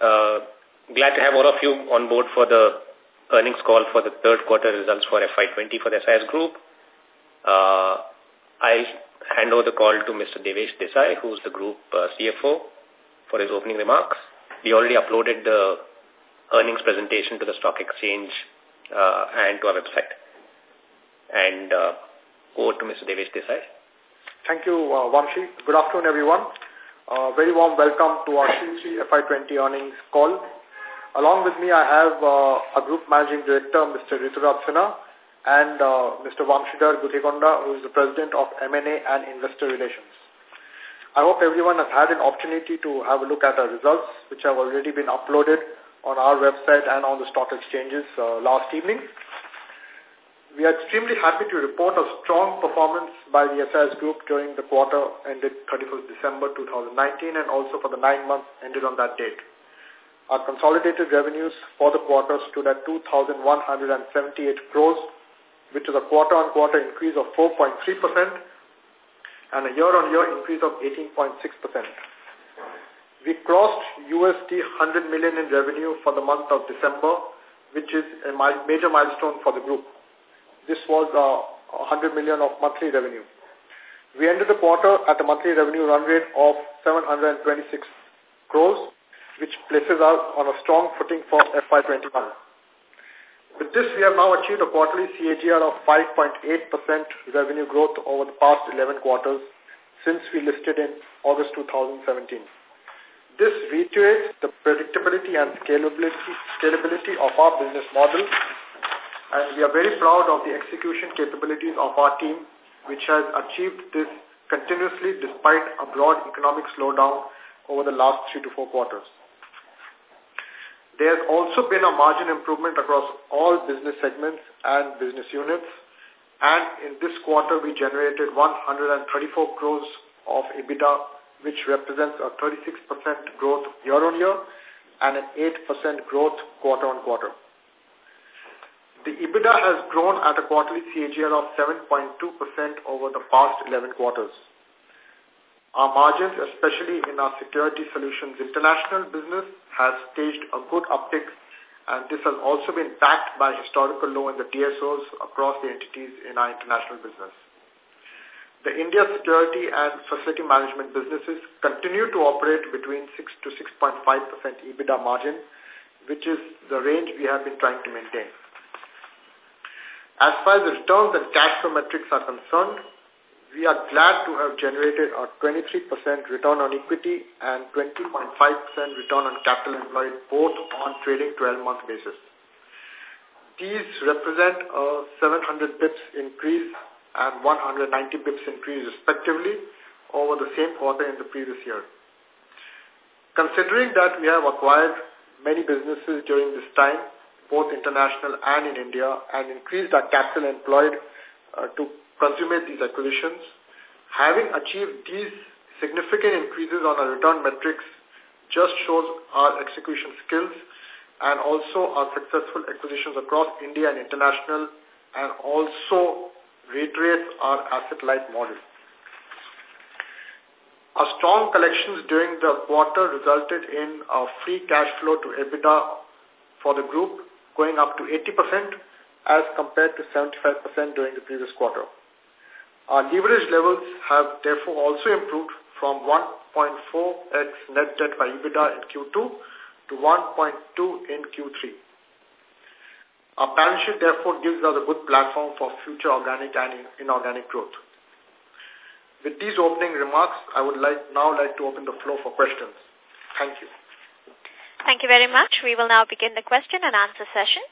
Uh, glad to have all of you on board for the earnings call for the third quarter results for FY20 for the SIS Group. Uh, I'll hand over the call to Mr. Devesh Desai, who's the Group uh, CFO, for his opening remarks. We already uploaded the earnings presentation to the stock exchange uh, and to our website. And uh, over to Mr. Devesh Desai. Thank you, uh, Vamshi. Good afternoon, everyone. Uh, very warm welcome to our Q3 FY20 earnings call. Along with me, I have uh, our Group Managing Director, Mr. Rituraj Sinha, and uh, Mr. Vamshidhar Guthikonda, who is the President of M&A and Investor Relations. I hope everyone has had an opportunity to have a look at our results, which have already been uploaded on our website and on the stock exchanges uh, last evening. We are extremely happy to report a strong performance by the SIS Group during the quarter ended 31st December 2019 and also for the nine months ended on that date. Our consolidated revenues for the quarter stood at 2,178 crores, which is a quarter-on-quarter -quarter increase of 4.3% and a year-on-year -year increase of 18.6%. We crossed USD 100 million in revenue for the month of December, which is a major milestone for the group. This was uh, 100 million of monthly revenue. We ended the quarter at a monthly revenue run rate of 726 crores, which places us on a strong footing for FY21. With this, we have now achieved a quarterly CAGR of 5.8% revenue growth over the past 11 quarters since we listed in August 2017. This reiterates the predictability and scalability, scalability of our business model and we are very proud of the execution capabilities of our team, which has achieved this continuously despite a broad economic slowdown over the last three to four quarters. There has also been a margin improvement across all business segments and business units, and in this quarter we generated 134 crores of EBITDA, which represents a 36% growth year-on-year -year and an 8% growth quarter-on-quarter. -quarter. The EBITDA has grown at a quarterly CAGR of 7.2% over the past 11 quarters. Our margins, especially in our Security Solutions International business, has staged a good uptick and this has also been backed by historical low in the DSOs across the entities in our international business. The India security and facility management businesses continue to operate between 6 to 6.5% EBITDA margin, which is the range we have been trying to maintain. As far as the returns and cash flow metrics are concerned, we are glad to have generated a 23% return on equity and 20.5% return on capital employed both on trading 12-month basis. These represent a 700 bips increase and 190 bips increase respectively over the same quarter in the previous year. Considering that we have acquired many businesses during this time, both international and in India, and increased our capital employed uh, to consummate these acquisitions. Having achieved these significant increases on our return metrics just shows our execution skills and also our successful acquisitions across India and international and also reiterates our asset-light model. Our strong collections during the quarter resulted in a free cash flow to EBITDA for the group going up to 80% as compared to 75% during the previous quarter. Our leverage levels have therefore also improved from 1.4x net debt by EBITDA in Q2 to 1.2 in Q3. Our balance sheet therefore gives us a good platform for future organic and inorganic growth. With these opening remarks, I would like now like to open the floor for questions. Thank you. Thank you very much. We will now begin the question and answer session.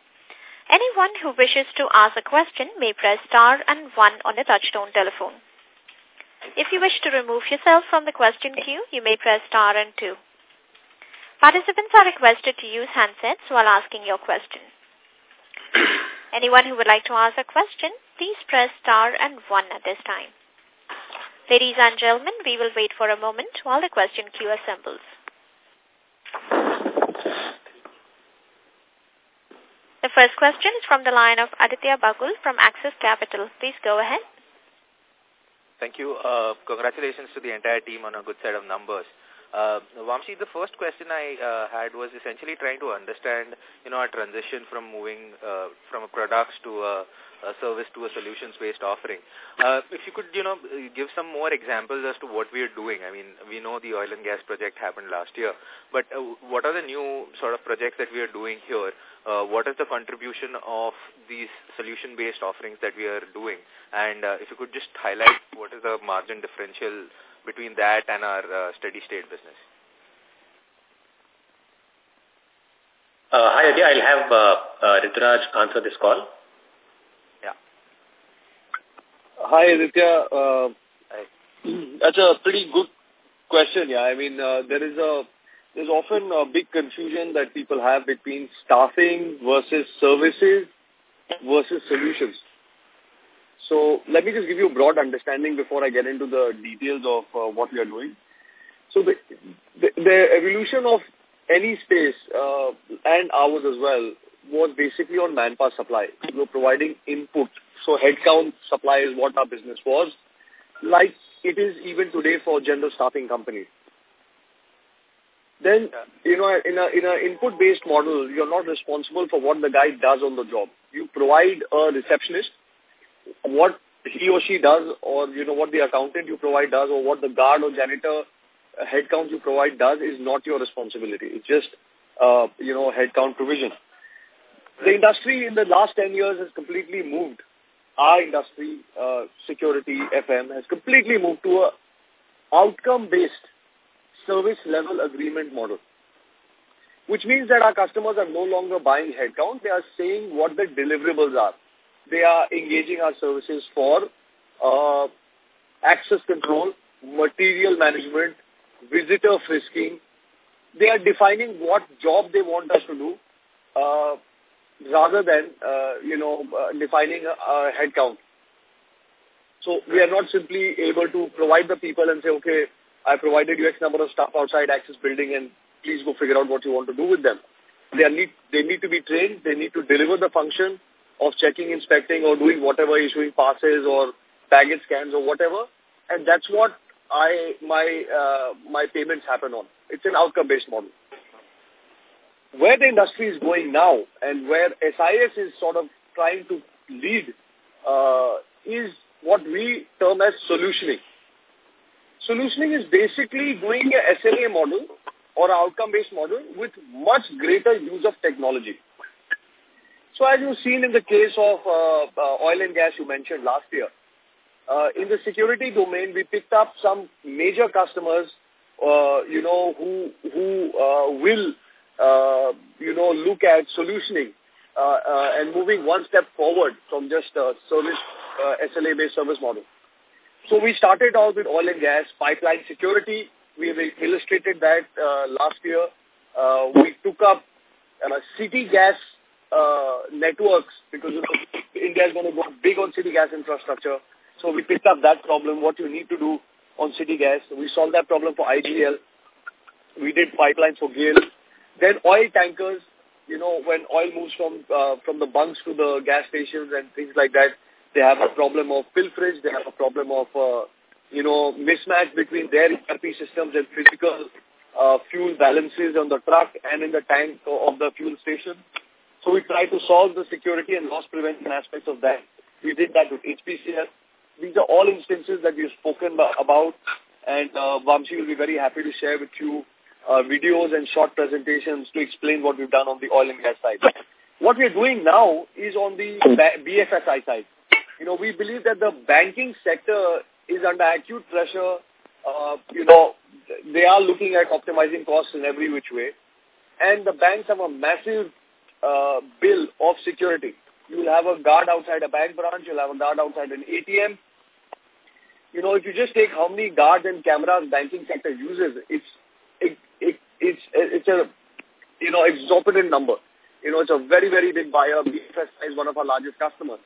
Anyone who wishes to ask a question may press star and one on the touchtone telephone. If you wish to remove yourself from the question queue, you may press star and two. Participants are requested to use handsets while asking your question. Anyone who would like to ask a question, please press star and one at this time. Ladies and gentlemen, we will wait for a moment while the question queue assembles. The first question is from the line of Aditya Bagul from Axis Capital. Please go ahead. Thank you. Uh, congratulations to the entire team on a good set of numbers. Uh, Vamshi, the first question I uh, had was essentially trying to understand, you know, our transition from moving uh, from a products to a, a service to a solutions-based offering. Uh, if you could, you know, give some more examples as to what we are doing. I mean, we know the oil and gas project happened last year, but uh, what are the new sort of projects that we are doing here? Uh, what is the contribution of these solution-based offerings that we are doing? And uh, if you could just highlight what is the margin differential between that and our uh, steady-state business? Uh, hi, Adya. I'll have uh, uh, Rituraj answer this call. Yeah. Hi, Aditya. Uh, that's a pretty good question. Yeah, I mean, uh, there is a there's often a big confusion that people have between staffing versus services versus solutions. So let me just give you a broad understanding before I get into the details of uh, what we are doing. So the, the, the evolution of any space uh, and ours as well was basically on manpower supply. We were providing input. So headcount supply is what our business was, like it is even today for general staffing companies. Then, you know, in a in a input-based model, you're not responsible for what the guy does on the job. You provide a receptionist what he or she does or, you know, what the accountant you provide does or what the guard or janitor uh, headcount you provide does is not your responsibility. It's just, uh, you know, headcount provision. The industry in the last 10 years has completely moved. Our industry, uh, security, FM, has completely moved to a outcome-based service level agreement model. Which means that our customers are no longer buying headcount. They are saying what the deliverables are they are engaging our services for uh, access control, material management, visitor frisking. They are defining what job they want us to do uh, rather than, uh, you know, uh, defining a, a headcount. So we are not simply able to provide the people and say, okay, I provided you X number of staff outside access building and please go figure out what you want to do with them. They, need, they need to be trained. They need to deliver the function of checking, inspecting, or doing whatever, issuing passes or baggage scans or whatever. And that's what I my uh, my payments happen on. It's an outcome-based model. Where the industry is going now and where SIS is sort of trying to lead uh, is what we term as solutioning. Solutioning is basically doing a SLA model or outcome-based model with much greater use of technology. So as you've seen in the case of uh, uh, oil and gas you mentioned last year, uh, in the security domain, we picked up some major customers, uh, you know, who who uh, will, uh, you know, look at solutioning uh, uh, and moving one step forward from just a service uh, SLA-based service model. So we started out with oil and gas, pipeline security. We illustrated that uh, last year. Uh, we took up uh, city gas uh, networks because you know, India is going to go big on city gas infrastructure. So we picked up that problem, what you need to do on city gas. We solved that problem for IGL. We did pipelines for GAIL. Then oil tankers, you know, when oil moves from uh, from the bunks to the gas stations and things like that, they have a problem of pilferage. They have a problem of, uh, you know, mismatch between their ERP systems and physical uh, fuel balances on the truck and in the tank of the fuel station. So we try to solve the security and loss prevention aspects of that. We did that with HPCL. These are all instances that we've spoken about and uh, Vamshi will be very happy to share with you uh, videos and short presentations to explain what we've done on the oil and gas side. What we're doing now is on the BFSI side. You know, we believe that the banking sector is under acute pressure. Uh, you know, they are looking at optimizing costs in every which way. And the banks have a massive uh, bill of security. You'll have a guard outside a bank branch, you'll have a guard outside an ATM. You know, if you just take how many guards and cameras banking sector uses, it's it, it it's it's a you know exorbitant number. You know, it's a very very big buyer. BFS is one of our largest customers.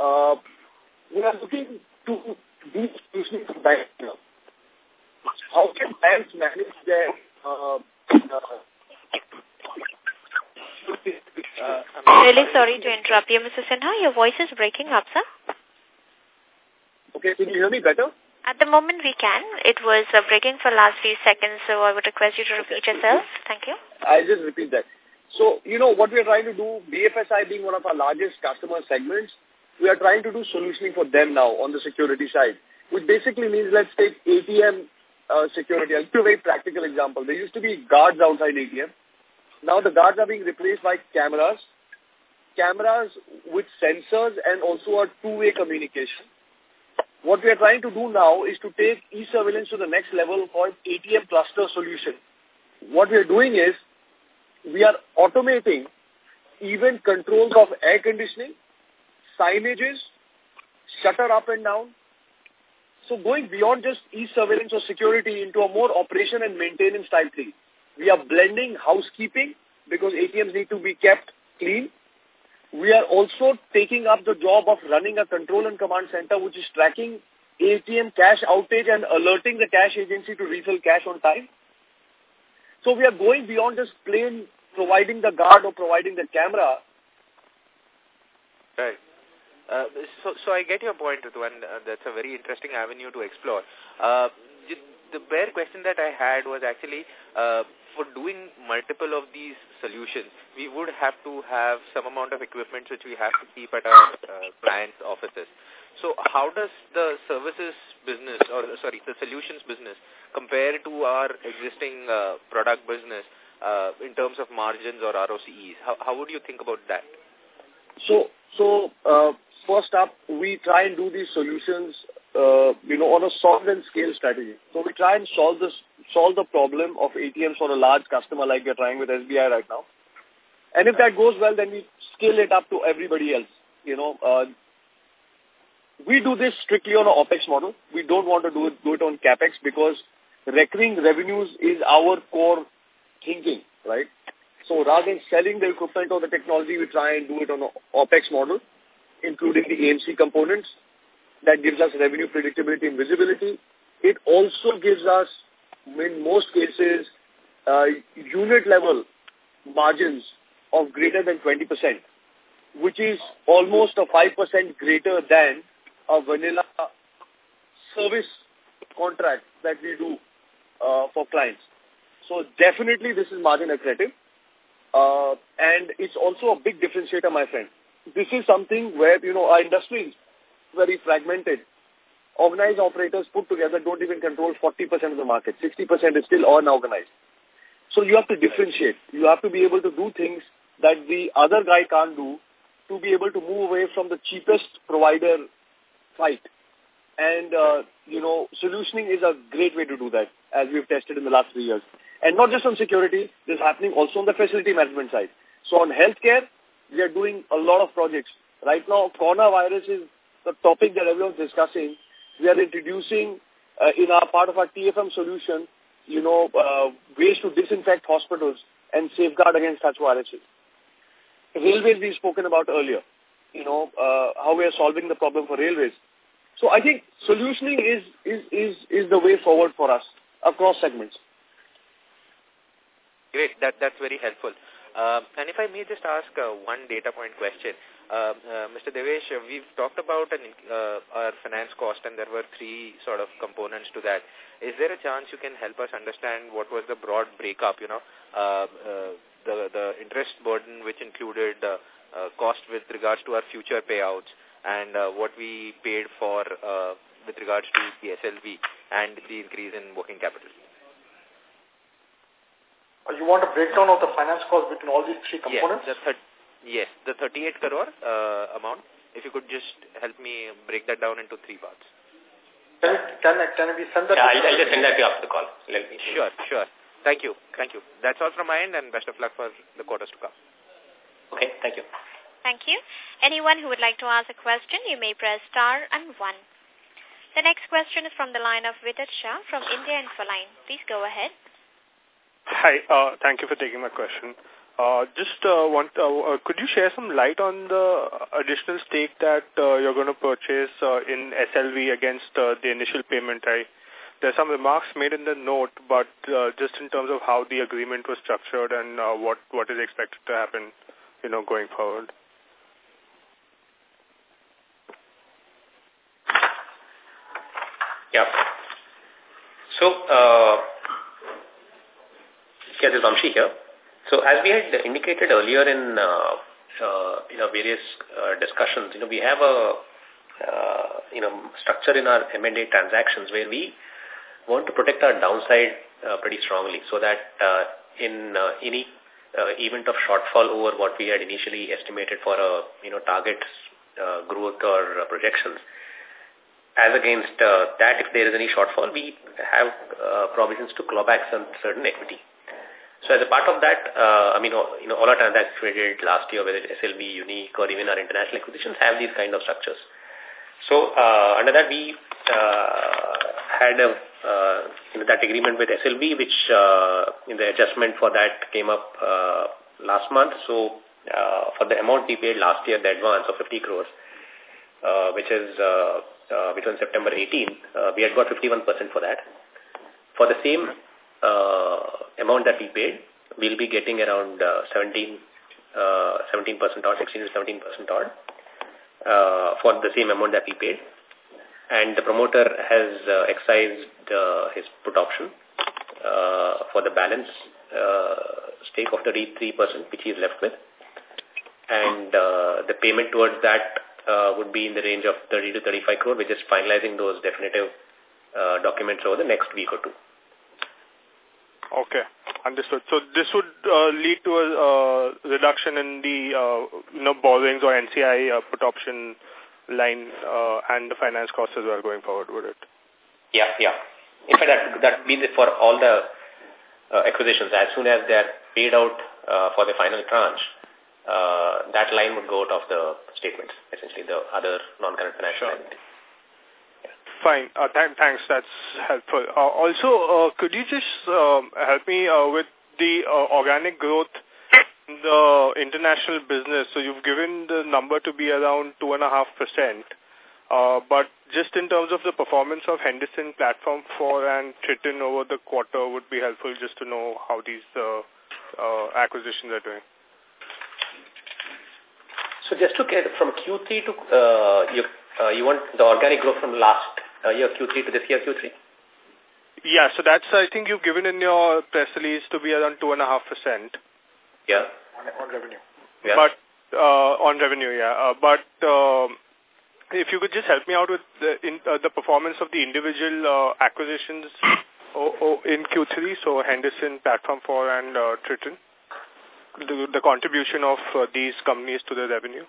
Uh, we are looking to do solutions banks. How can banks manage their uh, uh, uh, I'm really sorry to interrupt you, Mr. Sinha. Your voice is breaking up, sir. Okay, can you hear me better? At the moment we can. It was uh, breaking for last few seconds, so I would request you to repeat yourself. Thank you. I'll just repeat that. So, you know, what we are trying to do, BFSI being one of our largest customer segments, we are trying to do solutioning for them now on the security side, which basically means let's take ATM uh, security. I'll give you a very practical example. There used to be guards outside ATM. Now the guards are being replaced by cameras, cameras with sensors and also a two-way communication. What we are trying to do now is to take e-surveillance to the next level called ATM cluster solution. What we are doing is we are automating even controls of air conditioning, signages, shutter up and down. So going beyond just e-surveillance or security into a more operation and maintenance type thing. We are blending housekeeping because ATMs need to be kept clean. We are also taking up the job of running a control and command center which is tracking ATM cash outage and alerting the cash agency to refill cash on time. So we are going beyond just plain providing the guard or providing the camera. Right. Uh, so, so I get your point, Ritu, and uh, that's a very interesting avenue to explore. Uh, the bare question that I had was actually uh, for doing multiple of these solutions, we would have to have some amount of equipment which we have to keep at our uh, clients' offices. So how does the services business, or sorry, the solutions business compare to our existing uh, product business uh, in terms of margins or ROCEs? How, how would you think about that? So, so uh, first up, we try and do these solutions, uh, you know, on a solve and scale strategy. So we try and solve this, solve the problem of ATMs for a large customer like we're trying with SBI right now. And if that goes well, then we scale it up to everybody else. You know, uh, we do this strictly on an OPEX model. We don't want to do it, do it on CAPEX because recurring revenues is our core thinking, right? So rather than selling the equipment or the technology, we try and do it on an OPEX model, including the AMC components. That gives us revenue predictability and visibility. It also gives us, in most cases, uh, unit level margins of greater than 20%, which is almost a 5% greater than a vanilla service contract that we do uh, for clients. So definitely this is margin accretive. Uh, and it's also a big differentiator, my friend. This is something where, you know, our industry very fragmented. Organized operators put together don't even control 40% of the market. 60% is still unorganized. So you have to differentiate. You have to be able to do things that the other guy can't do to be able to move away from the cheapest provider fight. And, uh, you know, solutioning is a great way to do that, as we've tested in the last three years. And not just on security, this is happening also on the facility management side. So on healthcare, we are doing a lot of projects. Right now, coronavirus is the topic that everyone's discussing. We are introducing, uh, in our part of our TFM solution, you know, uh, ways to disinfect hospitals and safeguard against such viruses. Railways we've spoken about earlier, you know, uh, how we are solving the problem for railways. So I think solutioning is, is, is, is the way forward for us across segments. Great. That, that's very helpful. Uh, and if I may just ask uh, one data point question. Uh, uh, Mr. Devesh, uh, we've talked about an, uh, our finance cost and there were three sort of components to that. Is there a chance you can help us understand what was the broad breakup, you know, uh, uh, the, the interest burden which included uh, uh, cost with regards to our future payouts and uh, what we paid for uh, with regards to the SLV and the increase in working capital? You want a breakdown of the finance cost between all these three components? Yes, yes, the 38 crore uh, amount. If you could just help me break that down into three parts. Can, can, can we send that? Yeah, I'll, I'll just send that to you after the call. Let me sure, sure. Thank you. Thank you. That's all from my end and best of luck for the quarters to come. Okay, thank you. Thank you. Anyone who would like to ask a question, you may press star and one. The next question is from the line of Vidit Shah from India Infoline. Please go ahead. Hi, uh, thank you for taking my question. Uh, just uh, want, uh, uh, could you share some light on the additional stake that uh, you're going to purchase uh, in SLV against uh, the initial payment? I, there's some remarks made in the note, but uh, just in terms of how the agreement was structured and uh, what what is expected to happen, you know, going forward. Yeah. So, uh, yeah, this here. So, as we had indicated earlier in, uh, uh, you know, various uh, discussions, you know, we have a, uh, you know, structure in our M&A transactions where we want to protect our downside uh, pretty strongly so that uh, in uh, any uh, event of shortfall over what we had initially estimated for a, you know, target uh, growth or uh, projections, as against uh, that, if there is any shortfall, we have uh, provisions to claw back some certain equity. So as a part of that, uh, I mean, you know, all our transactions we did last year, whether it's SLV, Unique, or even our international acquisitions, have these kind of structures. So uh, under that, we uh, had a, uh, you know, that agreement with SLV, which uh, in the adjustment for that came up uh, last month. So uh, for the amount we paid last year, the advance of 50 crores, uh, which is uh, uh, was September 18, uh, we had got 51% for that. For the same amount that we paid, we'll be getting around uh, 17 uh, 17% or 16 to 17% odd uh, for the same amount that we paid. And the promoter has uh, excised uh, his put option uh, for the balance uh, stake of 33%, which he is left with. And uh, the payment towards that uh, would be in the range of 30 to 35 crore. We're just finalizing those definitive uh, documents over the next week or two. Okay, understood. So this would uh, lead to a uh, reduction in the uh, you know borrowings or NCI uh, put option line uh, and the finance costs as well going forward, would it? Yeah, yeah. In fact, that that means for all the uh, acquisitions, as soon as they are paid out uh, for the final tranche, uh, that line would go out of the statements, essentially the other non-current financial sure. Fine. Uh, th thanks. That's helpful. Uh, also, uh, could you just um, help me uh, with the uh, organic growth in the international business? So you've given the number to be around 2.5%. Uh, but just in terms of the performance of Henderson Platform 4 and Triton over the quarter would be helpful just to know how these uh, uh, acquisitions are doing. So just to get from Q3 to, uh, you, uh, you want the organic growth from last uh, year Q3 to this year Q3? Yeah, so that's, I think you've given in your press release to be around 2.5%. Yeah. On, on revenue. Yeah. But, uh, on revenue, yeah. Uh, but, um, if you could just help me out with the, in, uh, the performance of the individual uh, acquisitions in Q3, so Henderson, Platform 4, and uh, Triton the, the contribution of uh, these companies to the revenue?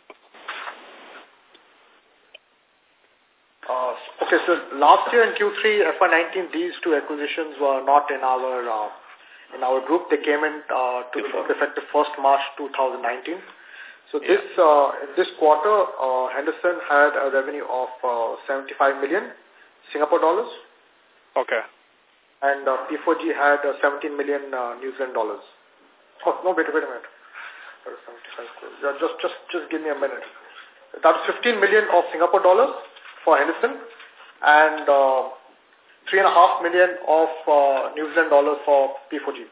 Uh, okay, so last year in Q3 FY19, these two acquisitions were not in our uh, in our group. They came in uh, to the effective 1st March 2019. So yeah. this uh, this quarter, uh, Henderson had a revenue of uh, 75 million Singapore dollars. Okay. And uh, P4G had uh, 17 million uh, New Zealand dollars. Oh, no, wait, wait a minute. Just, just, just give me a minute. That's 15 million of Singapore dollars for Henderson and uh, three and a half million of uh, New Zealand dollars for P4G.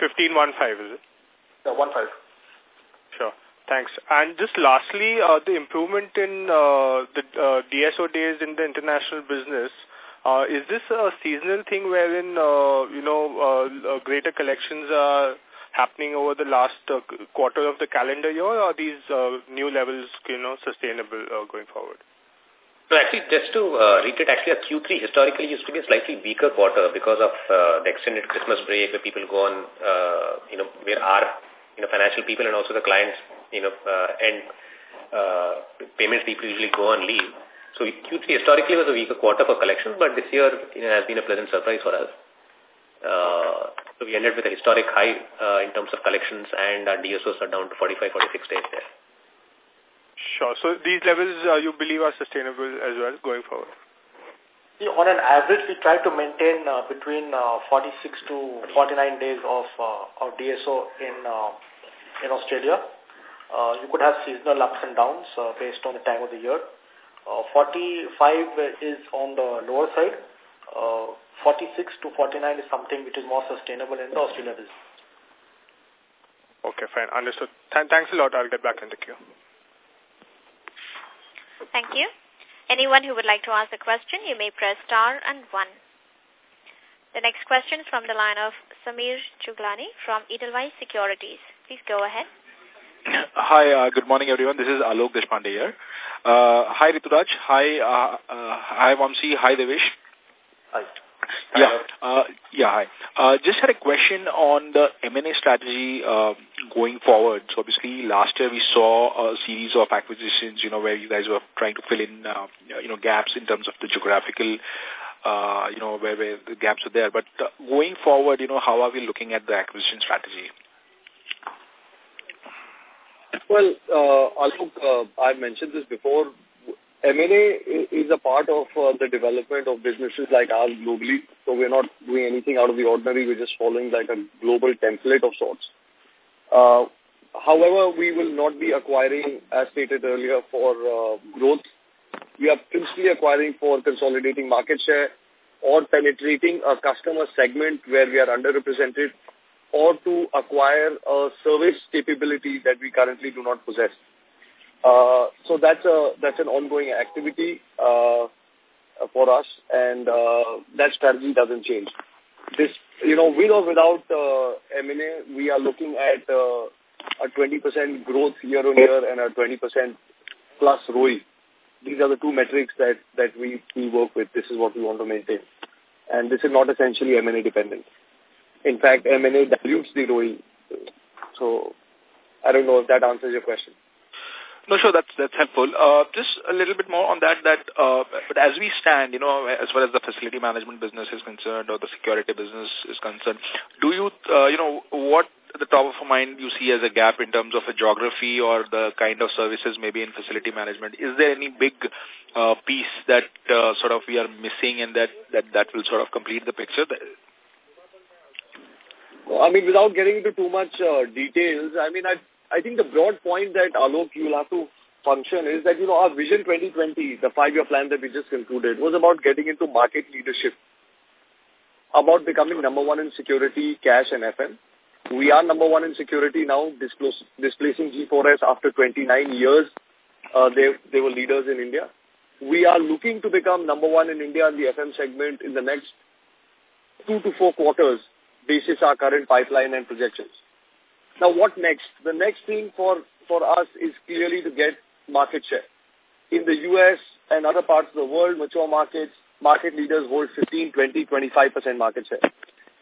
15 one five is it? Yeah, one five. Sure. Thanks. And just lastly, uh, the improvement in uh, the uh, DSO days in the international business, uh, is this a seasonal thing wherein, uh, you know, uh, greater collections are happening over the last uh, quarter of the calendar year, or are these uh, new levels, you know, sustainable uh, going forward? So actually, just to uh, reiterate, actually, a Q3 historically used to be a slightly weaker quarter because of uh, the extended Christmas break where people go on, uh, you know, where our, you know, financial people and also the clients, you know, uh, and uh, payments people usually go on leave. So Q3 historically was a weaker quarter for collections, but this year you know, has been a pleasant surprise for us. Uh, so we ended with a historic high uh, in terms of collections and our DSOs are down to 45, 46 days there. Sure. So these levels uh, you believe are sustainable as well going forward? See, on an average, we try to maintain uh, between uh, 46 to 49 days of, uh, of DSO in, uh, in Australia. Uh, you could have seasonal ups and downs uh, based on the time of the year. Uh, 45 is on the lower side. Uh, 46 to 49 is something which is more sustainable in the Australia business. Okay, fine. Understood. Th thanks a lot. I'll get back in the queue. Thank you. Anyone who would like to ask a question, you may press star and one. The next question is from the line of Samir Chuglani from Edelweiss Securities. Please go ahead. Hi, uh, good morning everyone. This is Alok Deshpande here. Uh, hi Rituraj. Hi, uh, uh, hi Vamsi. Hi Devesh. Hi. Yeah, uh, yeah, hi. Uh, just had a question on the M&A strategy uh, going forward. So obviously last year we saw a series of acquisitions, you know, where you guys were trying to fill in, uh, you know, gaps in terms of the geographical, uh, you know, where, where the gaps are there. But uh, going forward, you know, how are we looking at the acquisition strategy? Well, uh, Alok, uh, I mentioned this before. M&A is a part of uh, the development of businesses like ours globally. So we're not doing anything out of the ordinary. We're just following like a global template of sorts. Uh, however, we will not be acquiring, as stated earlier, for uh, growth. We are principally acquiring for consolidating market share or penetrating a customer segment where we are underrepresented or to acquire a service capability that we currently do not possess. Uh, so that's a that's an ongoing activity uh, for us, and uh, that strategy doesn't change. This, you know, with or without uh, M&A, we are looking at uh, a 20% growth year on year and a 20% plus ROI. These are the two metrics that that we we work with. This is what we want to maintain, and this is not essentially M&A dependent. In fact, M&A dilutes the ROI. So I don't know if that answers your question. No, sure, that's that's helpful. Uh, just a little bit more on that. That, uh, but as we stand, you know, as far as the facility management business is concerned or the security business is concerned, do you, uh, you know, what the top of mind you see as a gap in terms of a geography or the kind of services maybe in facility management? Is there any big uh, piece that uh, sort of we are missing and that that that will sort of complete the picture? I mean, without getting into too much uh, details, I mean, I I think the broad point that, Alok, you will have to function is that, you know, our Vision 2020, the five-year plan that we just concluded, was about getting into market leadership, about becoming number one in security, cash, and FM. We are number one in security now, displacing G4S after 29 years. Uh, they, they were leaders in India. We are looking to become number one in India in the FM segment in the next two to four quarters, basis our current pipeline and projections. Now, what next? The next thing for, for us is clearly to get market share. In the U.S. and other parts of the world, mature markets, market leaders hold 15, 20, 25% market share.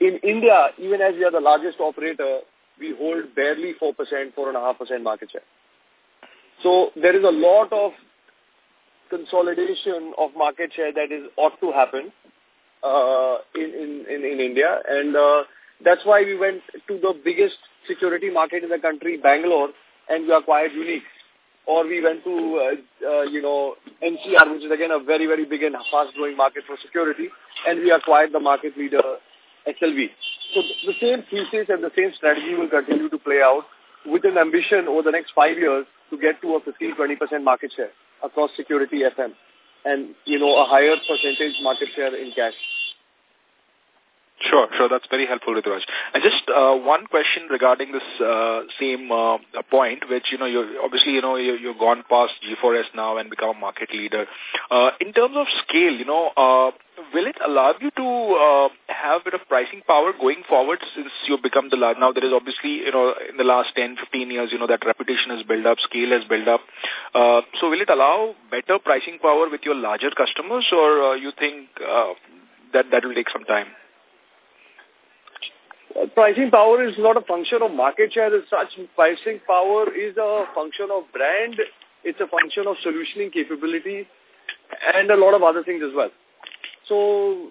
In India, even as we are the largest operator, we hold barely 4%, 4.5% market share. So there is a lot of consolidation of market share that is ought to happen uh, in, in, in, India. And uh, that's why we went to the biggest security market in the country, Bangalore, and we acquired Unique. Or we went to, uh, uh, you know, NCR, which is again a very, very big and fast-growing market for security, and we acquired the market leader, SLV. So the same thesis and the same strategy will continue to play out with an ambition over the next five years to get to a 15-20% market share across security FM and, you know, a higher percentage market share in cash. Sure, sure. That's very helpful, Rituraj. And just uh, one question regarding this uh, same uh, point, which, you know, you obviously, you know, you, you've gone past G4S now and become a market leader. Uh, in terms of scale, you know, uh, will it allow you to uh, have a bit of pricing power going forward since you've become the large? Now, there is obviously, you know, in the last 10, 15 years, you know, that reputation has built up, scale has built up. Uh, so will it allow better pricing power with your larger customers or uh, you think uh, that that will take some time? Uh, pricing power is not a function of market share as such. Pricing power is a function of brand. It's a function of solutioning capability and a lot of other things as well. So,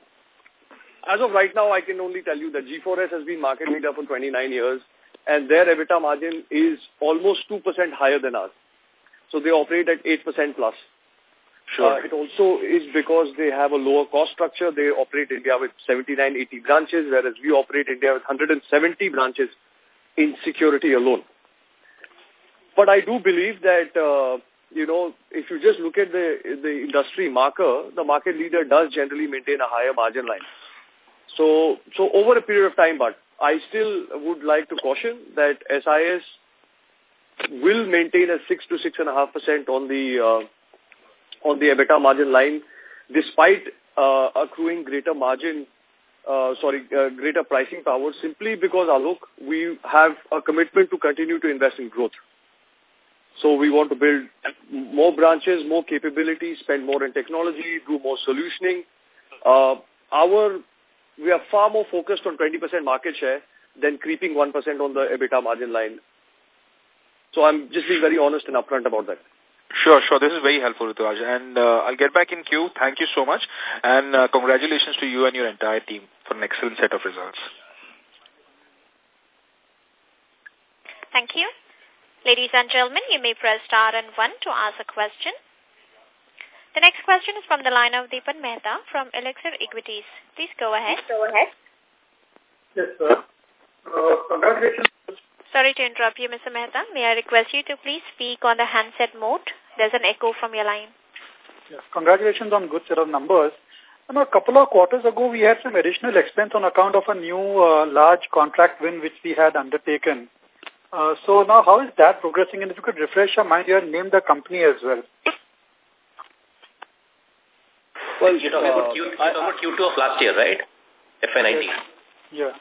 as of right now, I can only tell you that G4S has been market leader for 29 years and their EBITDA margin is almost 2% higher than us. So they operate at 8% plus. Sure. Uh, it also is because they have a lower cost structure. They operate India with 79, 80 branches, whereas we operate India with 170 branches in security alone. But I do believe that, uh, you know, if you just look at the, the industry marker, the market leader does generally maintain a higher margin line. So, so over a period of time, but I still would like to caution that SIS will maintain a 6 to 6.5% on the uh, on the EBITDA margin line despite uh, accruing greater margin, uh, sorry, uh, greater pricing power simply because, Alok, we have a commitment to continue to invest in growth. So we want to build more branches, more capabilities, spend more in technology, do more solutioning. Uh, our, we are far more focused on 20% market share than creeping 1% on the EBITDA margin line. So I'm just being very honest and upfront about that. Sure, sure. This is very helpful, Rituraj. And uh, I'll get back in queue. Thank you so much. And uh, congratulations to you and your entire team for an excellent set of results. Thank you. Ladies and gentlemen, you may press star and one to ask a question. The next question is from the line of Deepan Mehta from Elixir Equities. Please go ahead. Please go ahead. Yes, sir. Uh, congratulations. Sorry to interrupt you, Mr. Mehta. May I request you to please speak on the handset mode? There's an echo from your line. Yes, congratulations on good set of numbers. You know, a couple of quarters ago, we had some additional expense on account of a new uh, large contract win which we had undertaken. Uh, so now how is that progressing? And if you could refresh your mind here, name the company as well. Well, you're talking, uh, about, Q, you're talking about Q2 of last year, right? FY19. Yeah.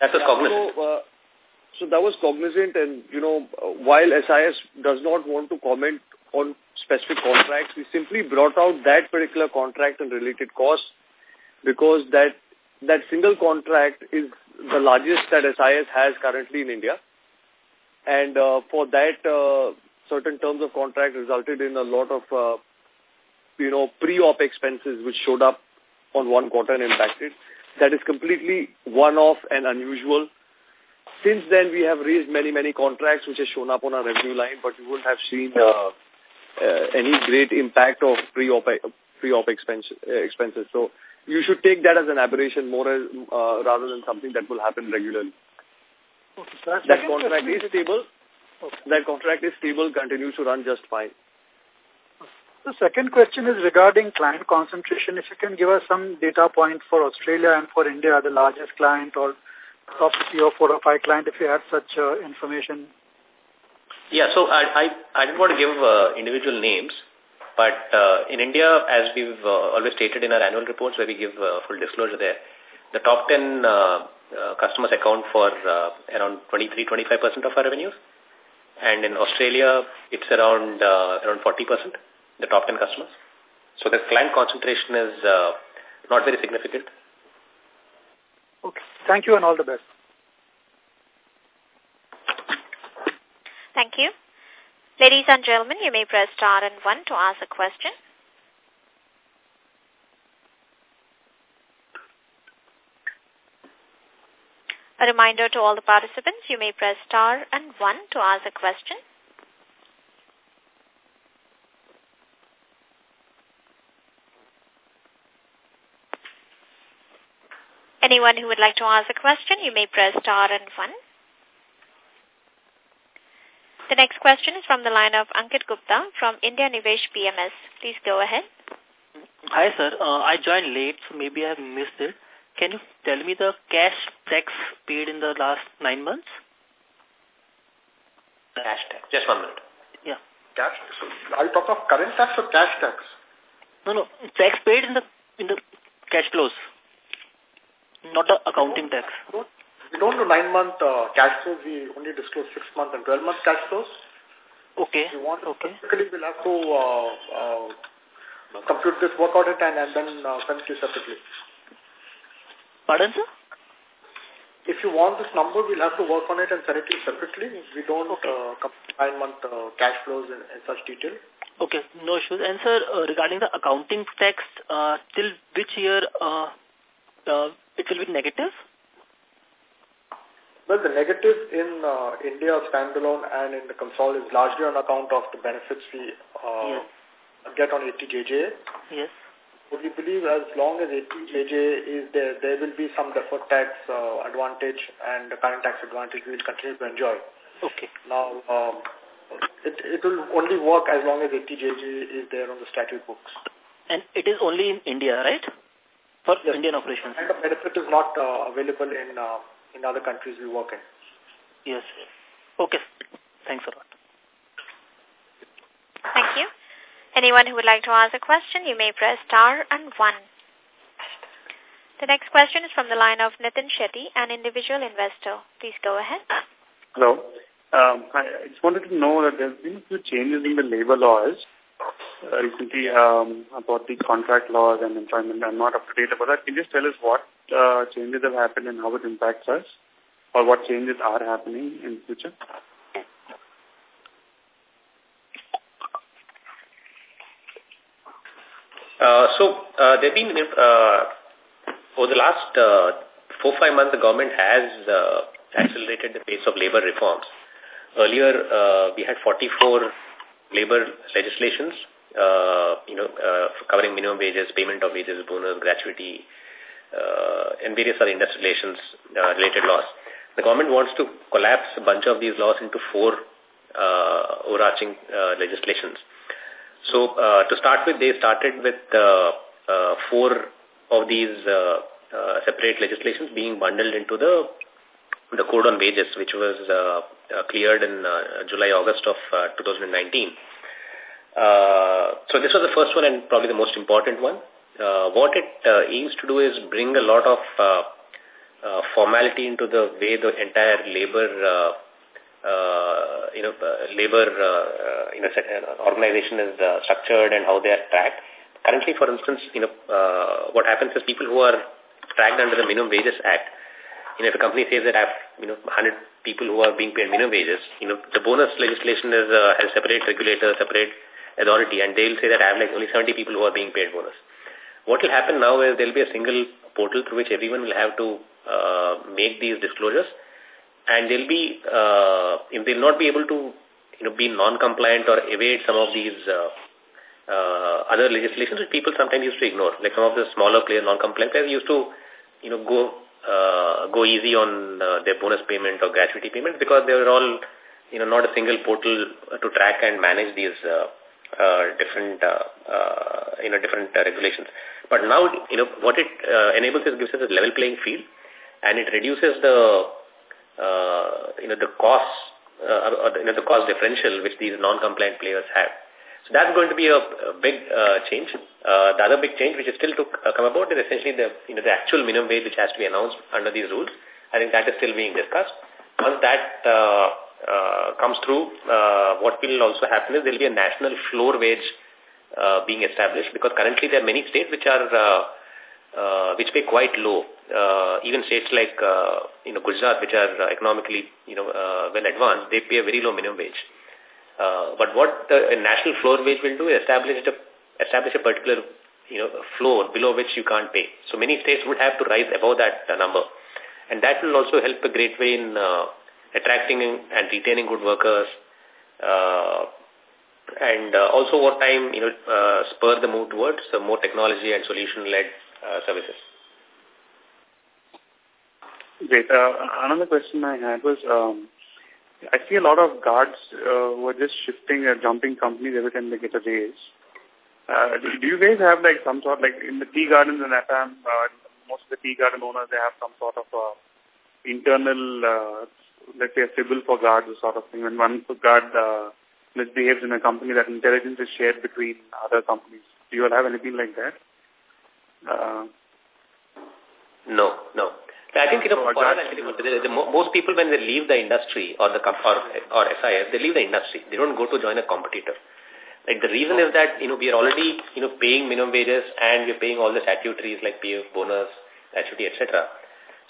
That was yeah, cognizant. So, uh, so that was cognizant and, you know, while SIS does not want to comment on specific contracts, we simply brought out that particular contract and related costs because that that single contract is the largest that SIS has currently in India. And uh, for that, uh, certain terms of contract resulted in a lot of, uh, you know, pre-op expenses which showed up on one quarter and impacted. That is completely one-off and unusual. Since then, we have raised many, many contracts which have shown up on our revenue line, but you wouldn't have seen uh, uh, any great impact of pre-op pre-op expense, uh, expenses. So you should take that as an aberration more as, uh, rather than something that will happen regularly. Okay, so that contract is stable. Okay. That contract is stable, continues to run just fine. The second question is regarding client concentration. If you can give us some data point for Australia and for India, the largest client or top three or four or five client, if you have such uh, information. Yeah, so I, I, I didn't want to give uh, individual names, but uh, in India, as we've uh, always stated in our annual reports where we give uh, full disclosure there, the top 10 uh, uh, customers account for uh, around 23-25% of our revenues. And in Australia, it's around uh, around 40%, the top 10 customers. So the client concentration is uh, not very significant. Okay. Thank you and all the best. Thank you. Ladies and gentlemen, you may press star and one to ask a question. A reminder to all the participants, you may press star and one to ask a question. Anyone who would like to ask a question, you may press star and one. The next question is from the line of Ankit Gupta from India Nivesh PMS. Please go ahead. Hi, sir. Uh, I joined late, so maybe I have missed it. Can you tell me the cash tax paid in the last nine months? Cash tax. Just one minute. Yeah. Cash. So are you talking of current tax or cash tax? No, no. Tax paid in the in the cash flows, not the accounting tax. We don't do nine-month uh, cash flows. We only disclose six-month and 12-month cash flows. Okay. If you want, okay. Typically, we'll have to uh, uh, compute this, work on it, and, and then uh, send it separately. Pardon, sir? If you want this number, we'll have to work on it and send it to you separately. We don't okay. uh, compute nine-month uh, cash flows in, in such detail. Okay, no issues. And sir, uh, regarding the accounting tax, uh, till which year uh, uh, it will be negative? Well, the negative in uh, India standalone and in the console is largely on account of the benefits we uh, yes. get on 80JJ. Yes. But we believe as long as 80JJ is there, there will be some deferred tax uh, advantage and the current tax advantage we will continue to enjoy. Okay. Now, um, it, it will only work as long as 80JJ is there on the statute books. And it is only in India, right? For yes. Indian operations. And the benefit is not uh, available in uh, in other countries we work in. Yes. Okay. Thanks a lot. Thank you. Anyone who would like to ask a question, you may press star and one. The next question is from the line of Nitin Shetty, an individual investor. Please go ahead. Hello. Um, I just wanted to know that there's been a few changes in the labor laws uh, recently um, about the contract laws and employment. I'm not up to date about that. Can you just tell us what uh, changes have happened and how it impacts us? Or what changes are happening in future? Uh, so, uh, there have been, uh, over the last uh, four, five months, the government has uh, accelerated the pace of labor reforms. Earlier, uh, we had 44 labor legislations, uh, you know, uh, covering minimum wages, payment of wages, bonus, gratuity, uh, and various other industrial relations uh, related laws. The government wants to collapse a bunch of these laws into four uh, overarching uh, legislations. So uh, to start with, they started with uh, uh, four of these uh, uh, separate legislations being bundled into the the code on wages, which was uh, uh, cleared in uh, July, August of uh, 2019. Uh, so this was the first one and probably the most important one. Uh, what it uh, aims to do is bring a lot of formality into the way the entire labor, uh, you know, uh, labor, uh, you know, organization is uh, structured and how they are tracked. Currently, for instance, you know, uh, what happens is people who are tracked under the Minimum Wages Act, you know, if a company says that I have, you know, 100 people who are being paid minimum wages, you know, the bonus legislation is, uh, has separate regulator, separate authority, and they'll say that I have like only 70 people who are being paid bonus. What will happen now is there'll be a single portal through which everyone will have to uh, make these disclosures, and they'll be, uh, they'll not be able to, you know, be non-compliant or evade some of these uh, uh, other legislations which people sometimes used to ignore. Like some of the smaller players, non-compliant players used to, you know, go uh, go easy on uh, their bonus payment or gratuity payment because they were all, you know, not a single portal to track and manage these uh, uh, different, uh, uh, you know, different uh, regulations. But now, you know, what it uh, enables is gives us a level playing field and it reduces the, uh, you know, the costs, uh, or, you know, the cost differential which these non-compliant players have. So that's going to be a, a big uh, change. Uh, the other big change which is still to uh, come about is essentially the, you know, the actual minimum wage which has to be announced under these rules. I think that is still being discussed. Once that uh, uh, comes through, uh, what will also happen is there will be a national floor wage uh, being established because currently there are many states which are uh, uh, which pay quite low. Uh, even states like uh, you know Gujarat, which are uh, economically you know uh, well advanced, they pay a very low minimum wage. Uh, but what the national floor wage will do is establish a, establish a particular you know, floor below which you can't pay. So many states would have to rise above that uh, number. And that will also help a great way in uh, attracting and retaining good workers uh, and uh, also over time, you know, uh, spur the move towards uh, more technology and solution-led uh, services. Great. Uh, another question I had was, um, I see a lot of guards uh, who are just shifting or jumping companies every time they get a raise. Uh, do you guys have like some sort, like in the tea gardens and FM, uh, most of the tea garden owners, they have some sort of uh, internal, uh, let's say a for guards or sort of thing. When one guard uh, misbehaves in a company, that intelligence is shared between other companies. Do you all have anything like that? Uh, no, no. I think, you know, for us, the, the, most people when they leave the industry or the or, or SIS, they leave the industry. They don't go to join a competitor. Like the reason is that, you know, we are already, you know, paying minimum wages and we're paying all the statutories like PF, bonus, gratuity, etc.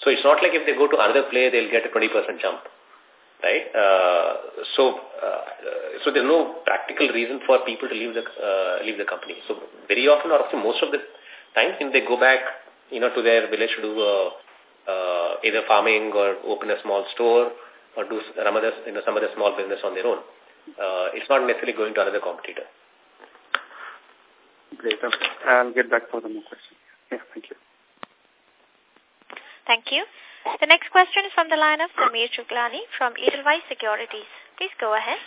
So it's not like if they go to another player, they'll get a 20% jump, right? Uh, so, uh, so there's no practical reason for people to leave the uh, leave the company. So very often, or most of the time, when they go back, you know, to their village to do uh, uh, either farming or open a small store or do some other, you know, some other small business on their own. Uh, it's not necessarily going to another competitor. Great. I'll get back for the more questions. Yeah, thank you. Thank you. The next question is from the line of Samir Chuklani from Edelweiss Securities. Please go ahead.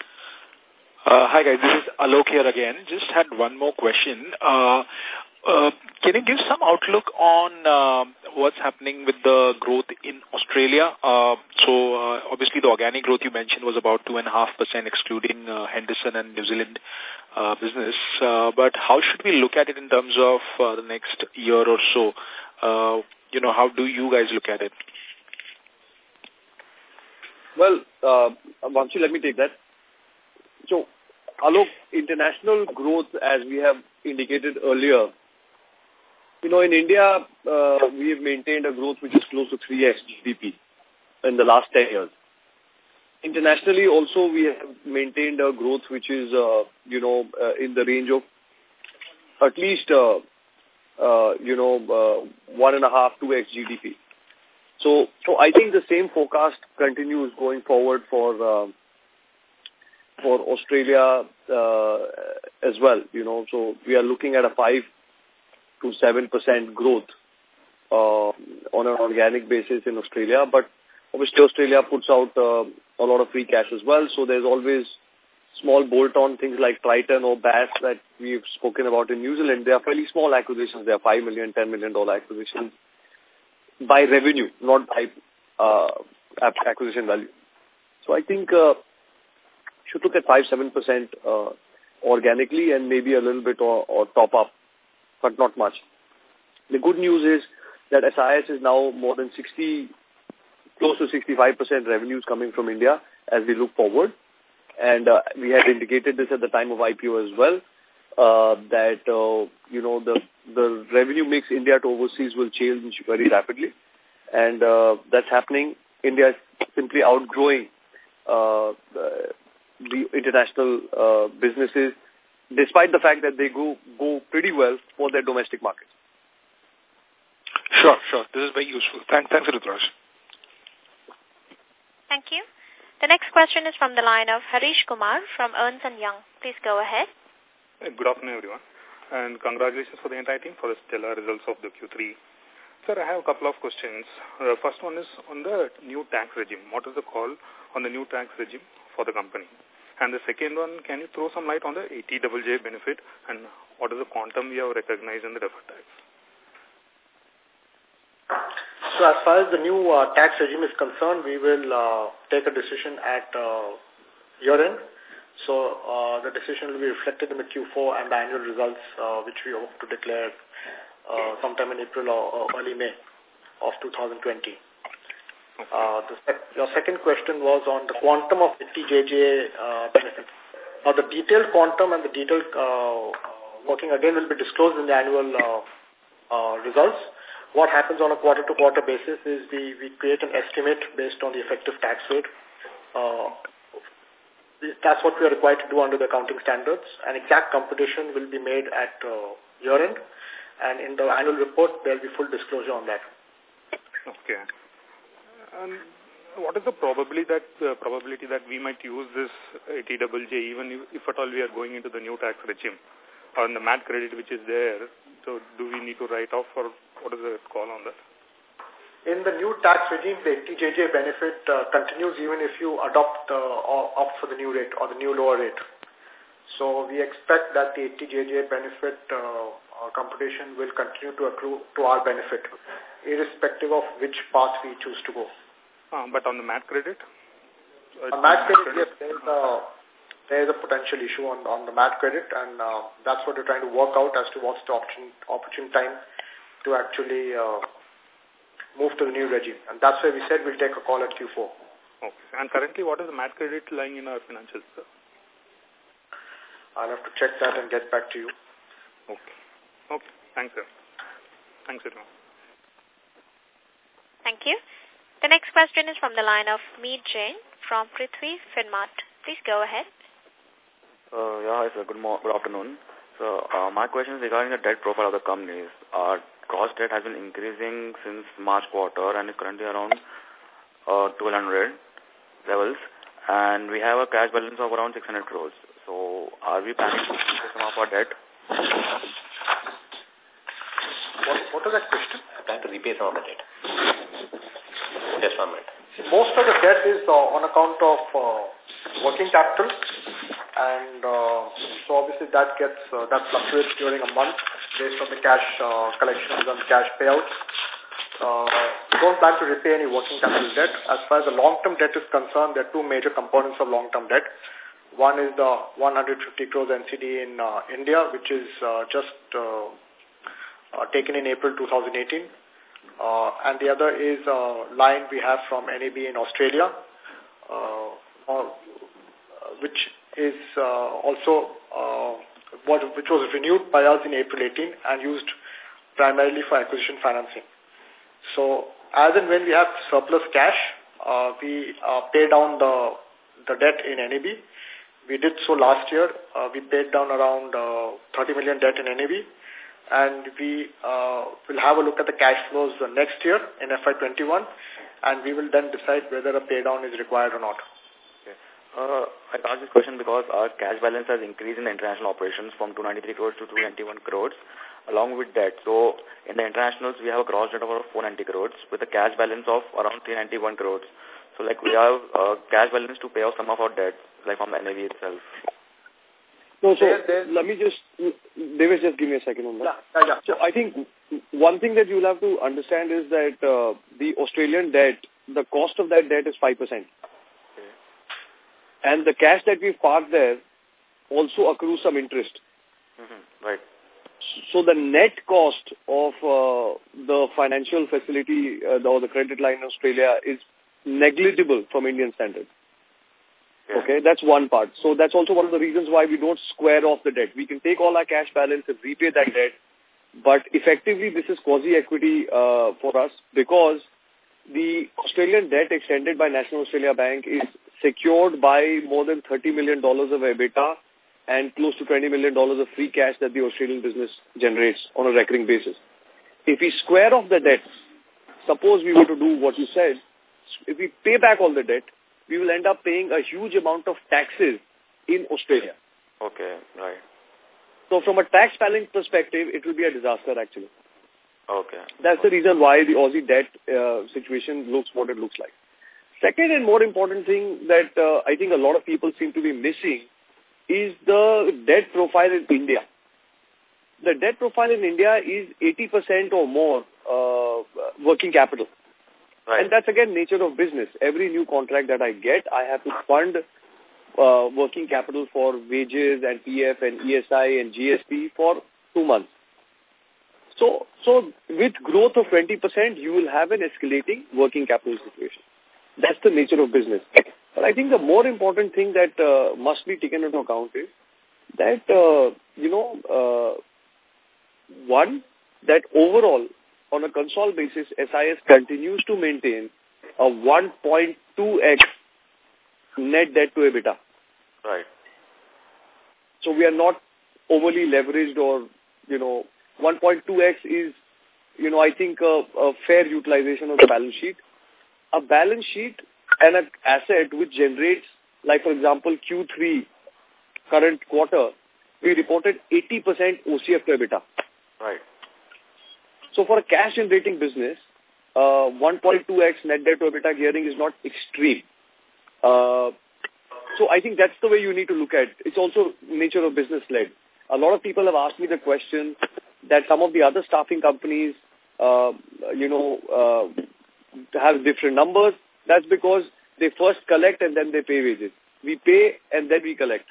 Uh, hi guys, this is Alok here again. Just had one more question. Uh, uh, can you give some outlook on uh, what's happening with the growth in Australia? Uh, so uh, obviously the organic growth you mentioned was about 2.5% excluding uh, Henderson and New Zealand uh, business. Uh, but how should we look at it in terms of uh, the next year or so? Uh, you know, how do you guys look at it? Well, uh, let me take that. So, Alok, international growth, as we have indicated earlier, you know, in India, uh, we have maintained a growth which is close to 3x GDP in the last 10 years. Internationally, also, we have maintained a growth which is, uh, you know, uh, in the range of at least, uh, uh, you know, uh, one and a half, two x GDP. So, so I think the same forecast continues going forward for uh, for Australia uh, as well. You know, so we are looking at a five to seven percent growth uh, on an organic basis in Australia. But obviously, Australia puts out uh, a lot of free cash as well. So there's always small bolt-on things like Triton or Bass that we've spoken about in New Zealand. They are fairly small acquisitions. They are five million, ten million dollar acquisitions by revenue, not by uh, acquisition value. So I think uh, should look at 5-7% uh, organically and maybe a little bit or, or top up, but not much. The good news is that SIS is now more than 60, close to 65% revenues coming from India as we look forward. And uh, we had indicated this at the time of IPO as well, uh, that, uh, you know, the, the revenue mix India to overseas will change very rapidly. And uh, that's happening. India is simply outgrowing uh, the international uh, businesses, despite the fact that they go, go pretty well for their domestic market. Sure, sure. This is very useful. Thank, thanks, Rituraj. Thank you. The next question is from the line of Harish Kumar from Ernst & Young. Please go ahead. Good afternoon, everyone. And congratulations for the entire team for the stellar results of the Q3. Sir, I have a couple of questions. The uh, first one is on the new tax regime. What is the call on the new tax regime for the company? And the second one, can you throw some light on the 80JJ benefit and what is the quantum we have recognized in the deferred tax? So as far as the new uh, tax regime is concerned, we will uh, take a decision at uh, year-end. So uh, the decision will be reflected in the Q4 and the annual results, uh, which we hope to declare uh, sometime in April or, early May of 2020. Uh, the sec your second question was on the quantum of 80JJ uh, benefit. Now, the detailed quantum and the detailed uh, working again will be disclosed in the annual uh, uh, results what happens on a quarter-to-quarter -quarter basis is we, we create an estimate based on the effective tax rate. Uh, that's what we are required to do under the accounting standards. An exact computation will be made at uh, year-end, and in the annual report, there will be full disclosure on that. Okay. And what is the probability that uh, probability that we might use this 80JJ even if, if at all we are going into the new tax regime? On the MAT credit which is there, so do we need to write off or what is the call on that? In the new tax regime, the 80JJ benefit uh, continues even if you adopt uh, or opt for the new rate or the new lower rate. So we expect that the 80JJ benefit uh, computation will continue to accrue to our benefit, irrespective of which path we choose to go. Uh, but on the MAT credit? Uh, MAT credit, yes, there is a, there is a potential issue on, on the MAT credit, and uh, that's what we're trying to work out as to what's the option, opportune time to actually uh, move to the new regime. And that's why we said we'll take a call at Q4. Okay. And currently, what is the MAT credit lying in our financials, sir? I'll have to check that and get back to you. Okay. Okay. Thanks, sir. Thanks, sir. Thank you. The next question is from the line of Meet Jain from Prithvi Finmart. Please go ahead. Uh, yeah, hi, sir. Good, good afternoon. So, uh, my question is regarding the debt profile of the companies. Our gross debt has been increasing since March quarter and is currently around uh, 1200 levels. And we have a cash balance of around 600 crores. So, are we planning to increase some of our debt? What, what was that question? Plan to repay some of the debt. Just one minute. Most of the debt is uh, on account of uh, working capital and uh, so obviously that gets uh, that fluctuates during a month based on the cash uh, collections and cash payouts. Uh, don't plan to repay any working capital debt. As far as the long-term debt is concerned, there are two major components of long-term debt. One is the 150 crores NCD in uh, India, which is uh, just uh, uh, taken in April 2018. Uh, and the other is a line we have from NAB in Australia, uh, uh, which is uh, also uh, what, which was renewed by us in April 18 and used primarily for acquisition financing. So as and when we have surplus cash, uh, we uh, pay down the, the debt in NAB. We did so last year. Uh, we paid down around uh, 30 million debt in NAB. And we uh, will have a look at the cash flows next year in FY21. And we will then decide whether a pay down is required or not. Uh, I asked this question because our cash balance has increased in the international operations from 293 crores to 291 crores along with that. So in the internationals, we have a gross debt of around 490 crores with a cash balance of around 391 crores. So like we have a cash balance to pay off some of our debt, like from the NAB itself. No, so let me just, David, just give me a second on that. Yeah, yeah. So I think one thing that you'll have to understand is that uh, the Australian debt, the cost of that debt is 5%. And the cash that we've parked there also accrues some interest. Mm -hmm. Right. So the net cost of uh, the financial facility uh, or the credit line in Australia is negligible from Indian standards. Yeah. Okay, that's one part. So that's also one of the reasons why we don't square off the debt. We can take all our cash balance and repay that debt, but effectively this is quasi-equity uh, for us because the Australian debt extended by National Australia Bank is secured by more than $30 million of EBITDA and close to $20 million of free cash that the Australian business generates on a recurring basis. If we square off the debt, suppose we were to do what you said, if we pay back all the debt, we will end up paying a huge amount of taxes in Australia. Okay, right. So from a tax balance perspective, it will be a disaster actually. Okay. That's the reason why the Aussie debt uh, situation looks what it looks like. Second and more important thing that uh, I think a lot of people seem to be missing is the debt profile in India. The debt profile in India is 80% or more uh, working capital. Right. And that's again nature of business. Every new contract that I get, I have to fund uh, working capital for wages and PF and ESI and GST for two months. So, so with growth of 20%, you will have an escalating working capital situation. That's the nature of business. But I think the more important thing that uh, must be taken into account is that, uh, you know, uh, one, that overall, on a console basis, SIS continues to maintain a 1.2x net debt to EBITDA. Right. So we are not overly leveraged or, you know, 1.2x is, you know, I think a, a fair utilization of the balance sheet. A balance sheet and an asset which generates, like for example, Q3 current quarter, we reported 80% OCF to EBITDA. Right. So for a cash generating business, uh, 1.2x net debt to EBITDA gearing is not extreme. Uh, so I think that's the way you need to look at it. It's also nature of business led. A lot of people have asked me the question that some of the other staffing companies, uh, you know, uh, have different numbers. That's because they first collect and then they pay wages. We pay and then we collect.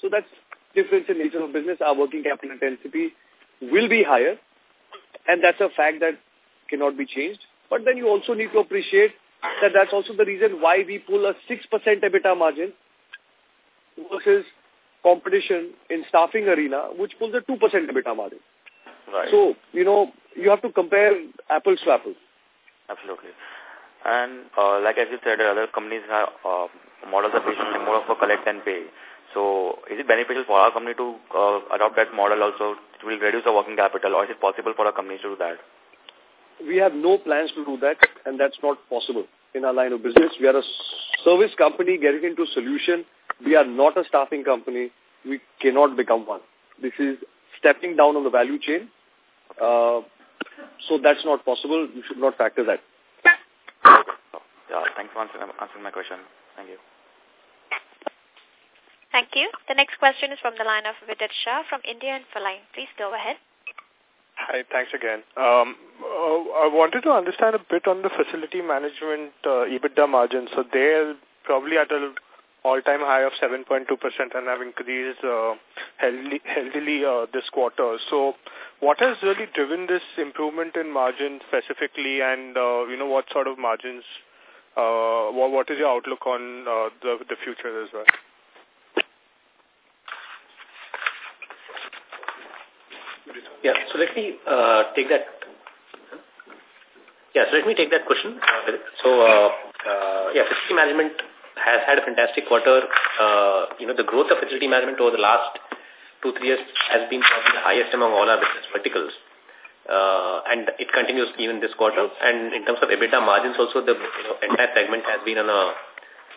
So that's difference in nature of business. Our working capital intensity will be higher. And that's a fact that cannot be changed. But then you also need to appreciate that that's also the reason why we pull a 6% EBITDA margin versus competition in staffing arena, which pulls a 2% EBITDA margin. Right. So, you know, you have to compare apples to apples. Absolutely. And uh, like as you said, other companies have uh, models are on more of a collect and pay. So is it beneficial for our company to uh, adopt that model also? It will reduce the working capital or is it possible for our companies to do that? We have no plans to do that and that's not possible in our line of business. We are a service company getting into solution. We are not a staffing company. We cannot become one. This is stepping down on the value chain. Uh, so that's not possible. You should not factor that. Yeah, thanks for answering, answering my question. Thank you. Thank you. The next question is from the line of Vidit Shah from India Infoline. Please go ahead. Hi, thanks again. Um, uh, I wanted to understand a bit on the facility management uh, EBITDA margin. So they're probably at an all-time high of 7.2% and have increased uh, healthily, uh, this quarter. So what has really driven this improvement in margin specifically and, uh, you know, what sort of margins, uh, what, what is your outlook on uh, the, the future as well? Yeah, so let me uh, take that. Yeah, so let me take that question. So, uh, uh, yeah, facility management has had a fantastic quarter. Uh, you know, the growth of facility management over the last two, three years has been probably the highest among all our business verticals. Uh, and it continues even this quarter. And in terms of EBITDA margins also, the you know, entire segment has been on a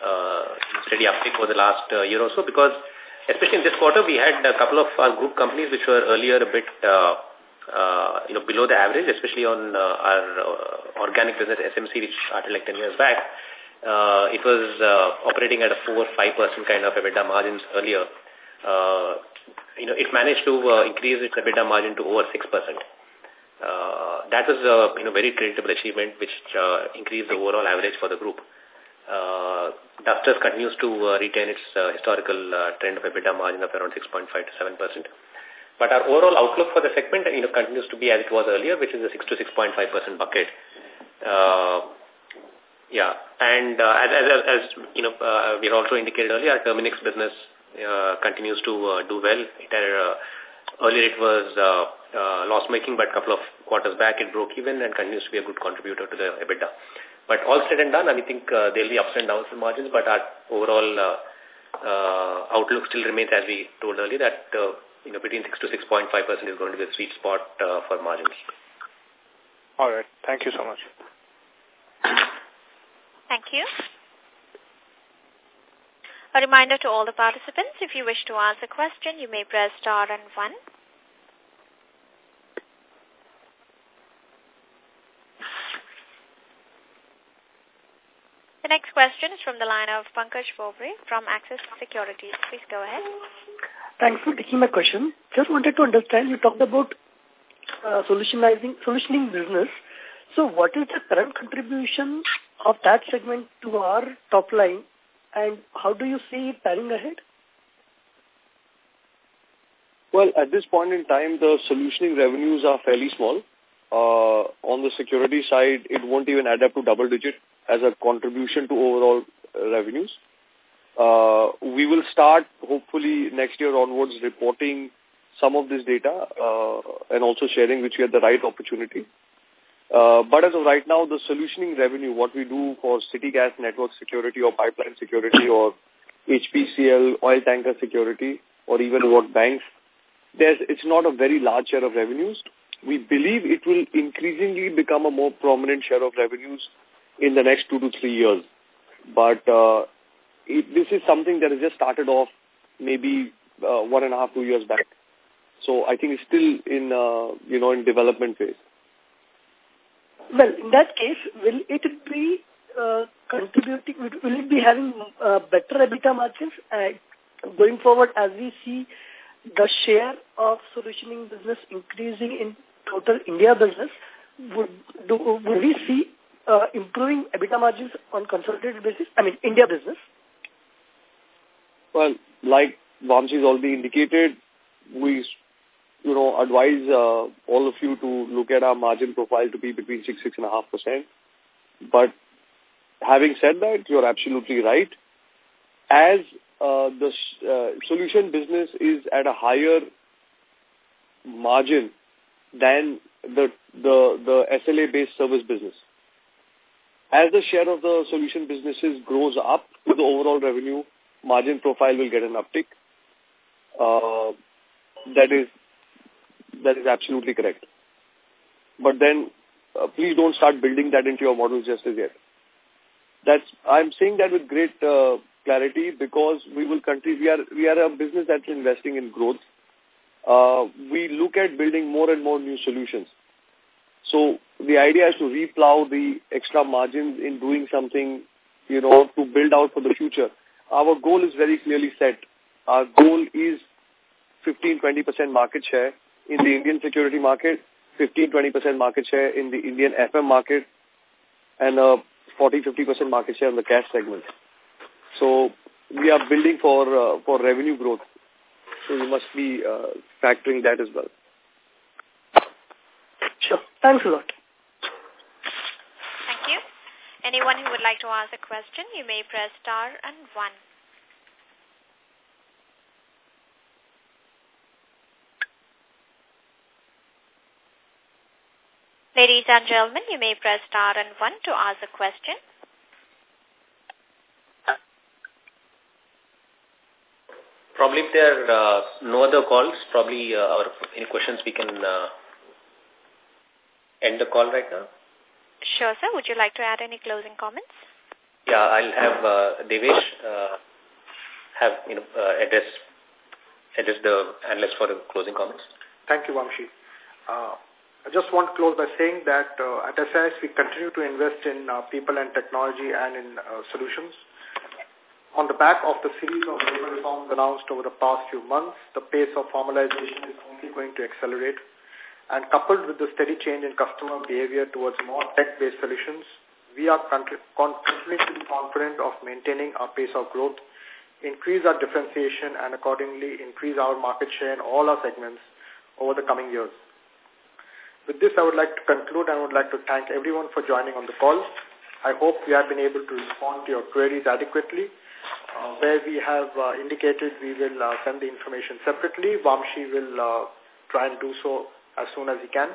uh, steady uptick over the last uh, year or so because especially in this quarter, we had a couple of our group companies which were earlier a bit, uh, uh, you know, below the average, especially on uh, our uh, organic business SMC, which started like 10 years back. Uh, it was uh, operating at a 4 5% kind of EBITDA margins earlier. Uh, you know, it managed to uh, increase its EBITDA margin to over 6%. Uh, that was a you know, very creditable achievement which uh, increased the overall average for the group uh, Dusters continues to uh, retain its uh, historical uh, trend of EBITDA margin of around 6.5 to 7 percent. But our overall outlook for the segment you know, continues to be as it was earlier, which is a 6 to 6.5 percent bucket. Uh, yeah, and uh, as, as, as you know, uh, we also indicated earlier, our Terminix business uh, continues to uh, do well. It uh, earlier it was uh, uh, loss-making, but a couple of quarters back it broke even and continues to be a good contributor to the EBITDA. But all said and done, I think uh, there'll be ups and downs in margins, but our overall uh, uh, outlook still remains, as we told earlier, that uh, you know between 6 to 6.5 percent is going to be a sweet spot uh, for margins. All right. Thank you so much. Thank you. A reminder to all the participants, if you wish to ask a question, you may press star and one. The next question is from the line of Pankaj Bobade from Axis Securities. Please go ahead. Thanks for taking my question. Just wanted to understand, you talked about uh, solutionizing, solutioning business. So what is the current contribution of that segment to our top line and how do you see it panning ahead? Well, at this point in time, the solutioning revenues are fairly small. Uh, on the security side, it won't even add up to double digit as a contribution to overall uh, revenues. Uh, we will start, hopefully, next year onwards, reporting some of this data uh, and also sharing which we had the right opportunity. Uh, but as of right now, the solutioning revenue, what we do for city gas network security or pipeline security or HPCL, oil tanker security, or even what banks, there's, it's not a very large share of revenues. We believe it will increasingly become a more prominent share of revenues in the next two to three years. But uh, it, this is something that has just started off maybe uh, one and a half, two years back. So I think it's still in, uh, you know, in development phase. Well, in that case, will it be uh, contributing, will it be having uh, better EBITDA margins uh, going forward as we see the share of solutioning business increasing in total India business? Would, do, would we see uh, improving EBITDA margins on consolidated basis? I mean, India business? Well, like Vamshi's already indicated, we you know, advise uh, all of you to look at our margin profile to be between 6 6.5%. But having said that, you're absolutely right. As uh, the uh, solution business is at a higher margin than the the the SLA-based service business. As the share of the solution businesses grows up with the overall revenue, margin profile will get an uptick. Uh, that is that is absolutely correct. But then, uh, please don't start building that into your models just as yet. That's I'm saying that with great uh, clarity because we will continue. We are we are a business that's investing in growth. Uh, we look at building more and more new solutions. So the idea is to replow the extra margins in doing something, you know, to build out for the future. Our goal is very clearly set Our goal is 15-20% market share in the Indian security market, 15-20% market share in the Indian FM market, and a 40-50% market share in the cash segment. So we are building for uh, for revenue growth. So we must be uh, factoring that as well. Sure. Thanks a lot. Thank you. Anyone who would like to ask a question, you may press star and one. Ladies and gentlemen, you may press star and one to ask a question. Probably if there are uh, no other calls, probably uh, or any questions we can uh, end the call right now. Sure, sir. Would you like to add any closing comments? Yeah, I'll have uh, Devesh uh, have you know uh, address address the analyst for the closing comments. Thank you, Vamshi. Uh, I just want to close by saying that uh, at SIS we continue to invest in uh, people and technology and in uh, solutions. On the back of the series of labor reforms announced over the past few months, the pace of formalization is only going to accelerate. And coupled with the steady change in customer behavior towards more tech-based solutions, we are continuing confident of maintaining our pace of growth, increase our differentiation, and accordingly increase our market share in all our segments over the coming years. With this, I would like to conclude and would like to thank everyone for joining on the call. I hope we have been able to respond to your queries adequately. Uh, where we have uh, indicated we will uh, send the information separately, Vamshi will uh, try and do so as soon as he can.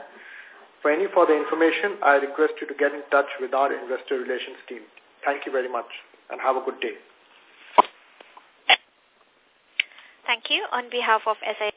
For any further information, I request you to get in touch with our investor relations team. Thank you very much and have a good day. Thank you. On behalf of SI